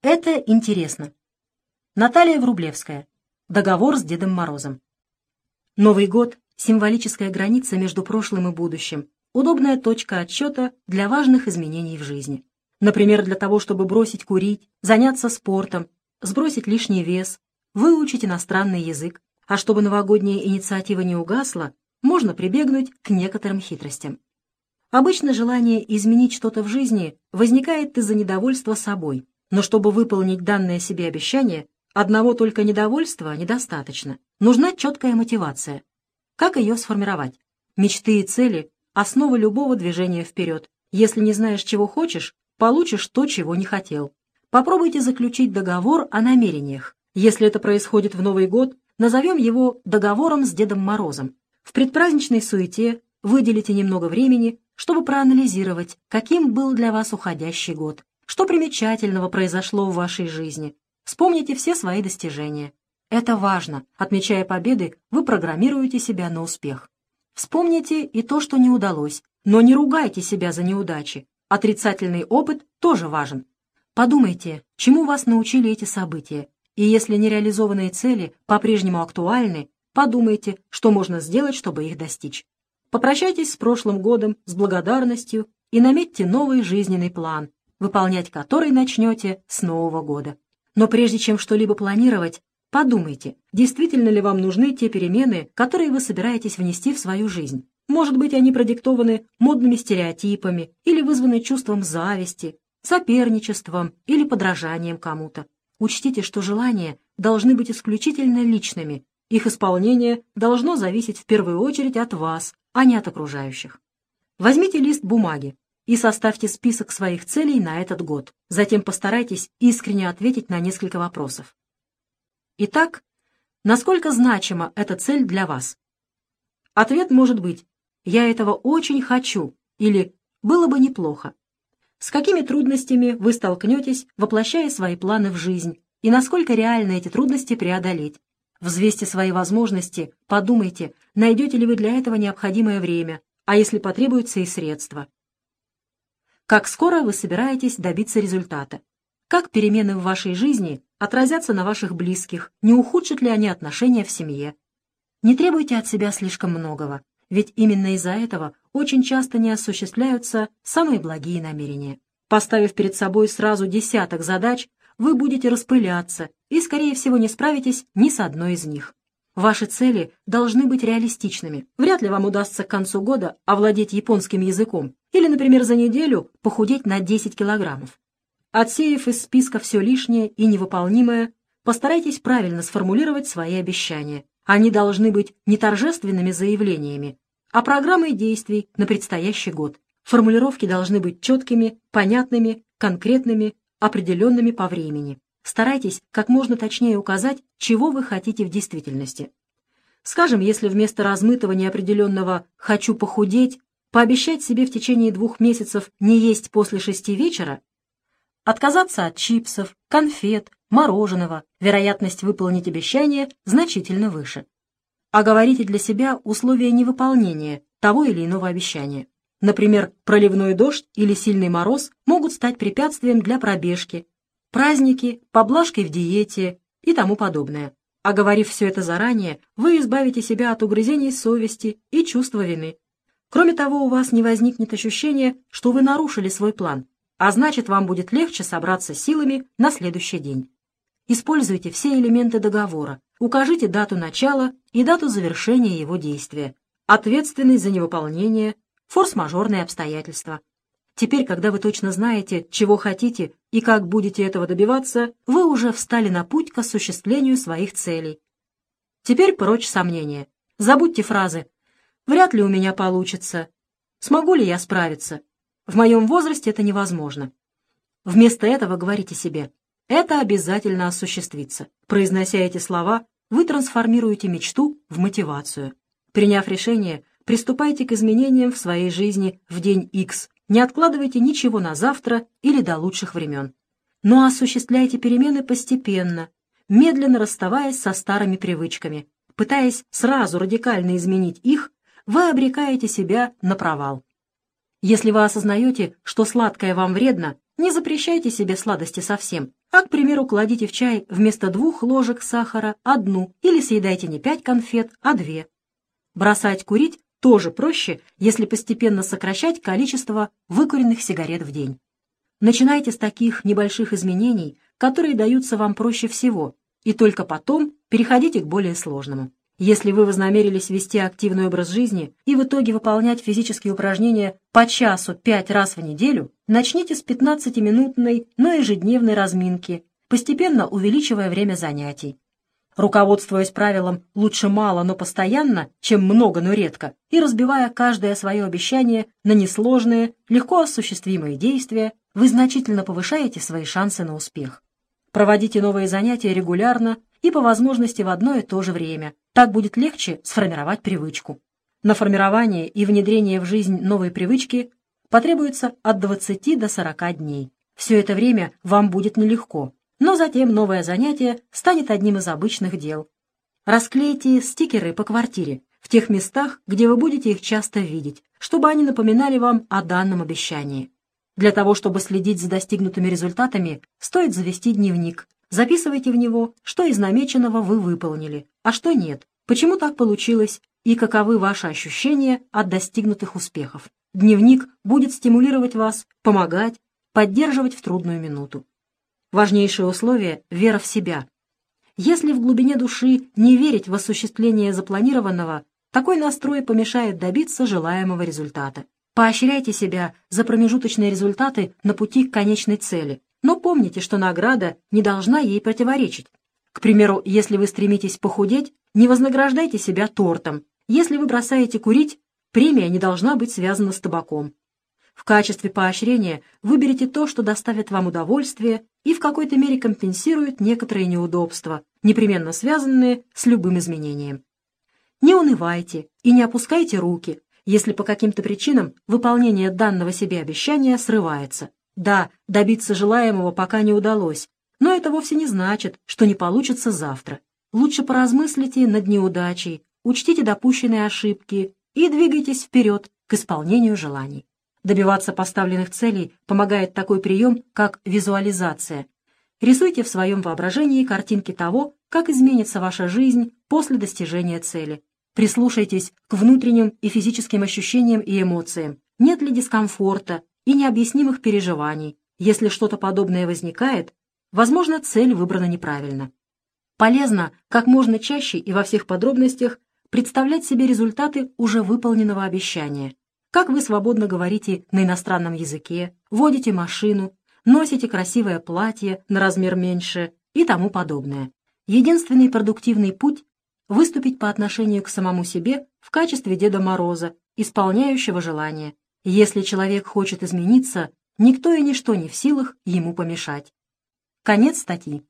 Это интересно. Наталья Врублевская. Договор с Дедом Морозом. Новый год – символическая граница между прошлым и будущим, удобная точка отсчета для важных изменений в жизни. Например, для того, чтобы бросить курить, заняться спортом, сбросить лишний вес, выучить иностранный язык. А чтобы новогодняя инициатива не угасла, можно прибегнуть к некоторым хитростям. Обычно желание изменить что-то в жизни возникает из-за недовольства собой, но чтобы выполнить данное себе обещание, одного только недовольства недостаточно. Нужна четкая мотивация. Как ее сформировать? Мечты и цели – основа любого движения вперед. Если не знаешь, чего хочешь, получишь то, чего не хотел. Попробуйте заключить договор о намерениях. Если это происходит в Новый год, назовем его договором с Дедом Морозом. В предпраздничной суете выделите немного времени, чтобы проанализировать, каким был для вас уходящий год, что примечательного произошло в вашей жизни. Вспомните все свои достижения. Это важно. Отмечая победы, вы программируете себя на успех. Вспомните и то, что не удалось, но не ругайте себя за неудачи. Отрицательный опыт тоже важен. Подумайте, чему вас научили эти события, и если нереализованные цели по-прежнему актуальны, подумайте, что можно сделать, чтобы их достичь. Попрощайтесь с прошлым годом с благодарностью и наметьте новый жизненный план, выполнять который начнете с Нового года. Но прежде чем что-либо планировать, подумайте, действительно ли вам нужны те перемены, которые вы собираетесь внести в свою жизнь. Может быть, они продиктованы модными стереотипами или вызваны чувством зависти, соперничеством или подражанием кому-то. Учтите, что желания должны быть исключительно личными, их исполнение должно зависеть в первую очередь от вас, а не от окружающих. Возьмите лист бумаги и составьте список своих целей на этот год. Затем постарайтесь искренне ответить на несколько вопросов. Итак, насколько значима эта цель для вас? Ответ может быть «Я этого очень хочу» или «Было бы неплохо». С какими трудностями вы столкнетесь, воплощая свои планы в жизнь, и насколько реально эти трудности преодолеть? Взвесьте свои возможности, подумайте, найдете ли вы для этого необходимое время, а если потребуются и средства. Как скоро вы собираетесь добиться результата? Как перемены в вашей жизни отразятся на ваших близких, не ухудшат ли они отношения в семье? Не требуйте от себя слишком многого ведь именно из-за этого очень часто не осуществляются самые благие намерения. Поставив перед собой сразу десяток задач, вы будете распыляться и, скорее всего, не справитесь ни с одной из них. Ваши цели должны быть реалистичными. Вряд ли вам удастся к концу года овладеть японским языком или, например, за неделю похудеть на 10 килограммов. Отсеяв из списка все лишнее и невыполнимое, постарайтесь правильно сформулировать свои обещания. Они должны быть не торжественными заявлениями, а программой действий на предстоящий год. Формулировки должны быть четкими, понятными, конкретными, определенными по времени. Старайтесь как можно точнее указать, чего вы хотите в действительности. Скажем, если вместо размытого неопределенного «хочу похудеть» пообещать себе в течение двух месяцев не есть после шести вечера, отказаться от чипсов, конфет, мороженого, вероятность выполнить обещание значительно выше. Оговорите для себя условия невыполнения того или иного обещания. Например, проливной дождь или сильный мороз могут стать препятствием для пробежки, праздники, поблажкой в диете и тому подобное. Оговорив все это заранее, вы избавите себя от угрызений совести и чувства вины. Кроме того, у вас не возникнет ощущения, что вы нарушили свой план, а значит, вам будет легче собраться силами на следующий день. Используйте все элементы договора, укажите дату начала и дату завершения его действия, ответственность за невыполнение, форс-мажорные обстоятельства. Теперь, когда вы точно знаете, чего хотите и как будете этого добиваться, вы уже встали на путь к осуществлению своих целей. Теперь прочь сомнения. Забудьте фразы «Вряд ли у меня получится», «Смогу ли я справиться?» «В моем возрасте это невозможно». Вместо этого говорите себе это обязательно осуществится. Произнося эти слова, вы трансформируете мечту в мотивацию. Приняв решение, приступайте к изменениям в своей жизни в день X. Не откладывайте ничего на завтра или до лучших времен. Но осуществляйте перемены постепенно, медленно расставаясь со старыми привычками. Пытаясь сразу радикально изменить их, вы обрекаете себя на провал. Если вы осознаете, что сладкое вам вредно, не запрещайте себе сладости совсем, а, к примеру, кладите в чай вместо двух ложек сахара одну или съедайте не пять конфет, а две. Бросать курить тоже проще, если постепенно сокращать количество выкуренных сигарет в день. Начинайте с таких небольших изменений, которые даются вам проще всего, и только потом переходите к более сложному. Если вы вознамерились вести активный образ жизни и в итоге выполнять физические упражнения по часу пять раз в неделю, начните с 15-минутной, но ежедневной разминки, постепенно увеличивая время занятий. Руководствуясь правилом «лучше мало, но постоянно, чем много, но редко», и разбивая каждое свое обещание на несложные, легко осуществимые действия, вы значительно повышаете свои шансы на успех. Проводите новые занятия регулярно и по возможности в одно и то же время. Так будет легче сформировать привычку. На формирование и внедрение в жизнь новой привычки потребуется от 20 до 40 дней. Все это время вам будет нелегко, но затем новое занятие станет одним из обычных дел. Расклейте стикеры по квартире в тех местах, где вы будете их часто видеть, чтобы они напоминали вам о данном обещании. Для того, чтобы следить за достигнутыми результатами, стоит завести дневник. Записывайте в него, что из намеченного вы выполнили, а что нет, почему так получилось и каковы ваши ощущения от достигнутых успехов. Дневник будет стимулировать вас, помогать, поддерживать в трудную минуту. Важнейшее условие – вера в себя. Если в глубине души не верить в осуществление запланированного, такой настрой помешает добиться желаемого результата. Поощряйте себя за промежуточные результаты на пути к конечной цели, но помните, что награда не должна ей противоречить. К примеру, если вы стремитесь похудеть, не вознаграждайте себя тортом. Если вы бросаете курить, премия не должна быть связана с табаком. В качестве поощрения выберите то, что доставит вам удовольствие и в какой-то мере компенсирует некоторые неудобства, непременно связанные с любым изменением. Не унывайте и не опускайте руки, если по каким-то причинам выполнение данного себе обещания срывается. Да, добиться желаемого пока не удалось, но это вовсе не значит, что не получится завтра. Лучше поразмыслите над неудачей, учтите допущенные ошибки и двигайтесь вперед к исполнению желаний. Добиваться поставленных целей помогает такой прием, как визуализация. Рисуйте в своем воображении картинки того, как изменится ваша жизнь после достижения цели. Прислушайтесь к внутренним и физическим ощущениям и эмоциям. Нет ли дискомфорта и необъяснимых переживаний? Если что-то подобное возникает, возможно, цель выбрана неправильно. Полезно как можно чаще и во всех подробностях представлять себе результаты уже выполненного обещания. Как вы свободно говорите на иностранном языке, водите машину, носите красивое платье на размер меньше и тому подобное. Единственный продуктивный путь выступить по отношению к самому себе в качестве Деда Мороза, исполняющего желания. Если человек хочет измениться, никто и ничто не в силах ему помешать. Конец статьи.